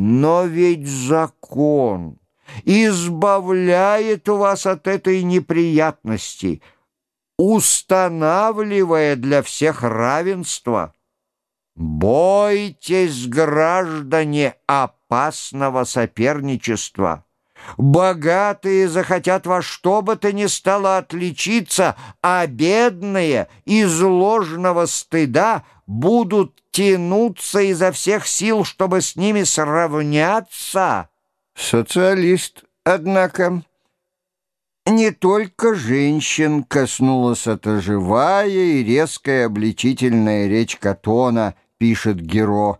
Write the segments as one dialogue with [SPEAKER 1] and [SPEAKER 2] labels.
[SPEAKER 1] Но ведь закон избавляет вас от этой неприятности, устанавливая для всех равенство. Бойтесь, граждане, опасного соперничества. Богатые захотят во что бы то ни стало отличиться, а бедные из ложного стыда будут тянуться изо всех сил, чтобы с ними сравняться.
[SPEAKER 2] Социалист, однако, не только женщин коснулась эта живая и резкая обличительная речь Катона, пишет Геро.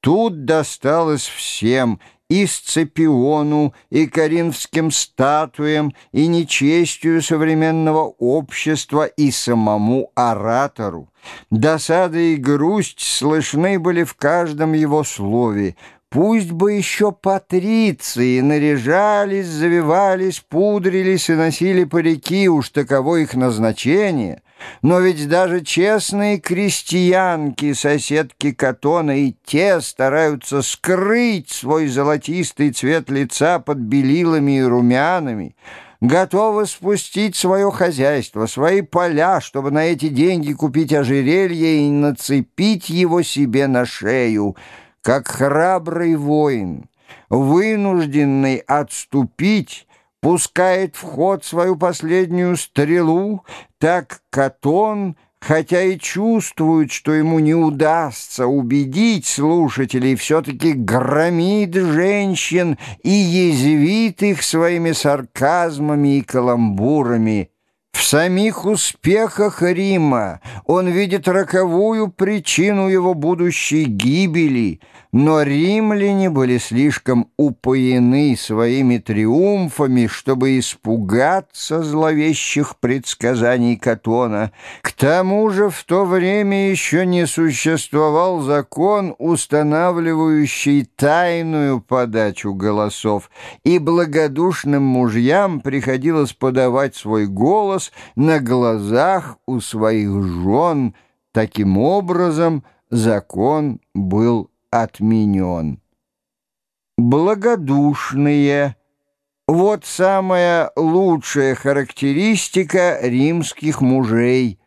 [SPEAKER 2] Тут досталось всем — и Сципиону, и коринфским статуям, и нечестию современного общества, и самому оратору. Досада и грусть слышны были в каждом его слове. Пусть бы еще патриции наряжались, завивались, пудрились и носили парики, уж таково их назначение — но ведь даже честные крестьянки, соседки Катона, и те стараются скрыть свой золотистый цвет лица под белилами и румянами, готовы спустить свое хозяйство, свои поля, чтобы на эти деньги купить ожерелье и нацепить его себе на шею, как храбрый воин, вынужденный отступить, пускает в ход свою последнюю стрелу, так Катон, хотя и чувствует, что ему не удастся убедить слушателей, все-таки громит женщин и язвит их своими сарказмами и каламбурами. В самих успехах Рима он видит роковую причину его будущей гибели, но римляне были слишком упоены своими триумфами, чтобы испугаться зловещих предсказаний Катона. К тому же в то время еще не существовал закон, устанавливающий тайную подачу голосов, и благодушным мужьям приходилось подавать свой голос на глазах у своих жен. Таким образом, закон был отменен. Благодушные – вот самая лучшая характеристика римских мужей.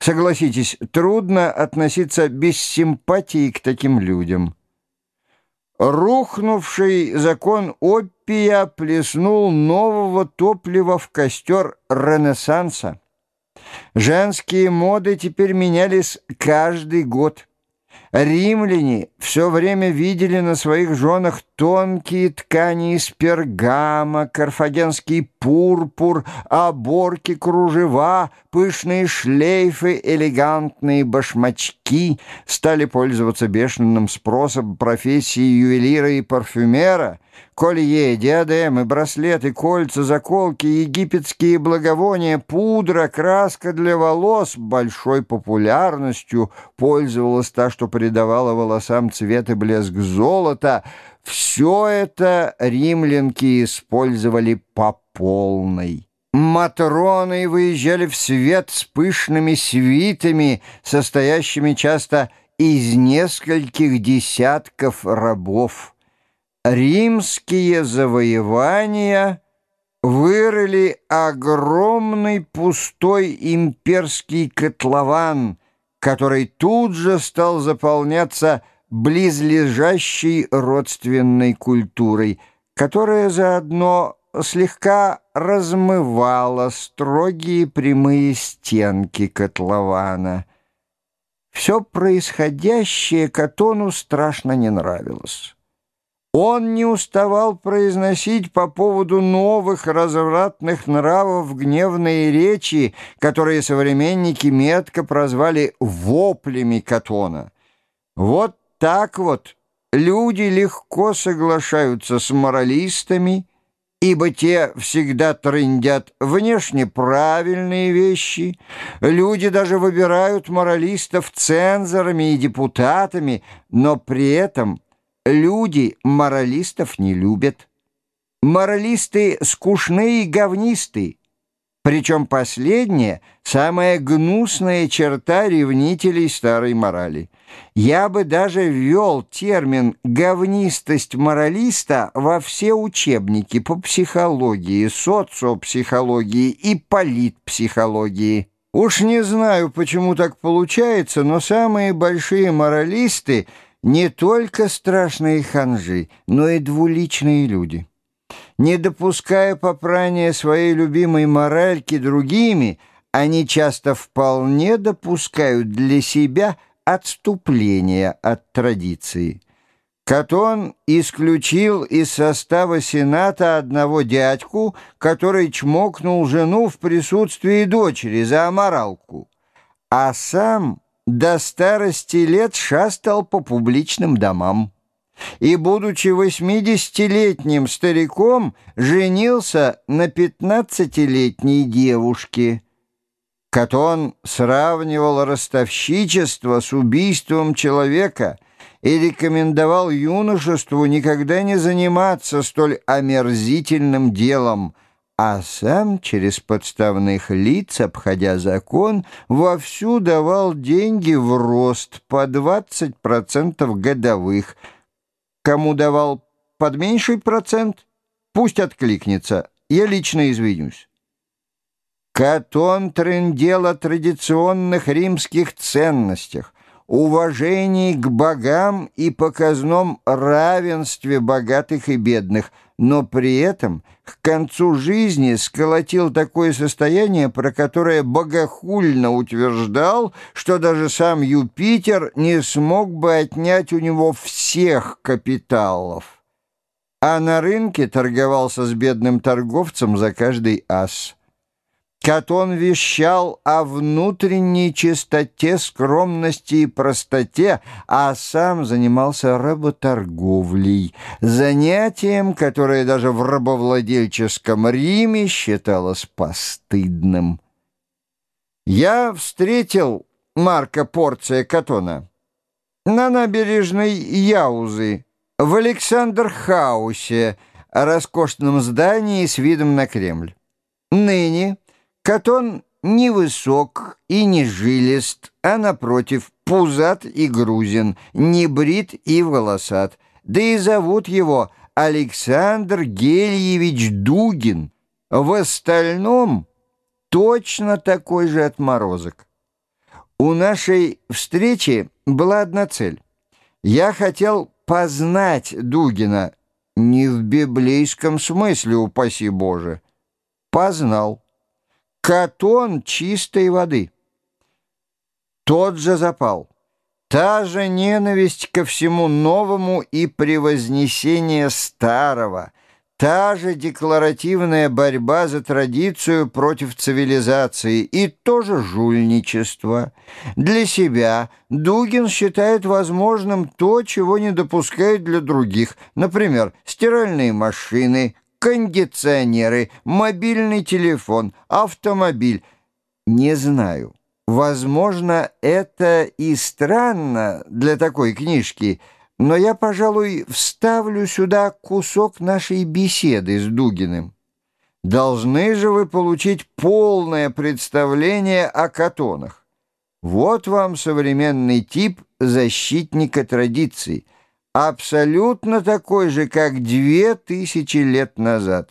[SPEAKER 2] Согласитесь, трудно относиться без симпатии к таким людям. Рухнувший закон Оппия плеснул нового топлива в костер Ренессанса. Женские моды теперь менялись каждый год. Римляне все время видели на своих женах тонкие ткани из пергама, карфагенский пурпур, оборки кружева, пышные шлейфы, элегантные башмачки стали пользоваться бешеным спросом профессии ювелира и парфюмера. Колье, диадемы, браслеты, кольца, заколки, египетские благовония, пудра, краска для волос большой популярностью пользовалась та, что придавала волосам цвет и блеск золота. Все это римлянки использовали по полной. Матроны выезжали в свет с пышными свитами, состоящими часто из нескольких десятков рабов. Римские завоевания вырыли огромный пустой имперский котлован, который тут же стал заполняться близлежащей родственной культурой, которая заодно слегка размывала строгие прямые стенки котлована. Все происходящее Катону страшно не нравилось. Он не уставал произносить по поводу новых развратных нравов гневные речи, которые современники метко прозвали «воплями Катона». Вот так вот люди легко соглашаются с моралистами, ибо те всегда трындят внешне правильные вещи. Люди даже выбирают моралистов цензорами и депутатами, но при этом люди моралистов не любят. Моралисты скучные и говнистые. Причем последняя — самая гнусная черта ревнителей старой морали. Я бы даже ввел термин «говнистость моралиста» во все учебники по психологии, социопсихологии и политпсихологии. Уж не знаю, почему так получается, но самые большие моралисты не только страшные ханжи, но и двуличные люди не допуская попрания своей любимой моральки другими, они часто вполне допускают для себя отступление от традиции. Катон исключил из состава Сената одного дядьку, который чмокнул жену в присутствии дочери за аморалку, а сам до старости лет шастал по публичным домам и, будучи восьмидесятилетним стариком, женился на пятнадцатилетней девушке. Катон сравнивал ростовщичество с убийством человека и рекомендовал юношеству никогда не заниматься столь омерзительным делом, а сам через подставных лиц, обходя закон, вовсю давал деньги в рост по 20% годовых – Кому давал под меньший процент, пусть откликнется. Я лично извинюсь. Катон трындел о традиционных римских ценностях, уважении к богам и показном равенстве богатых и бедных, но при этом к концу жизни сколотил такое состояние, про которое богохульно утверждал, что даже сам Юпитер не смог бы отнять у него всех капиталов. А на рынке торговался с бедным торговцем за каждый ас. Катон вещал о внутренней чистоте, скромности и простоте, а сам занимался работорговлей, занятием, которое даже в рабовладельческом Риме считалось постыдным. Я встретил Марка Порция Катона на набережной Яузы в Александр-хаусе, роскошном здании с видом на Кремль. Ныне Катон невысок и не жилист, а, напротив, пузат и грузин, не брит и волосат. Да и зовут его Александр Гельевич Дугин. В остальном точно такой же отморозок. У нашей встречи была одна цель. Я хотел познать Дугина, не в библейском смысле, упаси Боже. Познал катон чистой воды. Тот же запал, та же ненависть ко всему новому и превознесение старого, та же декларативная борьба за традицию против цивилизации и тоже жульничество. Для себя Дугин считает возможным то, чего не допускает для других, например, стиральные машины, кондиционеры, мобильный телефон, автомобиль. Не знаю. Возможно, это и странно для такой книжки, но я, пожалуй, вставлю сюда кусок нашей беседы с Дугиным. Должны же вы получить полное представление о катонах. Вот вам современный тип защитника традиций – абсолютно такой же, как две тысячи лет назад.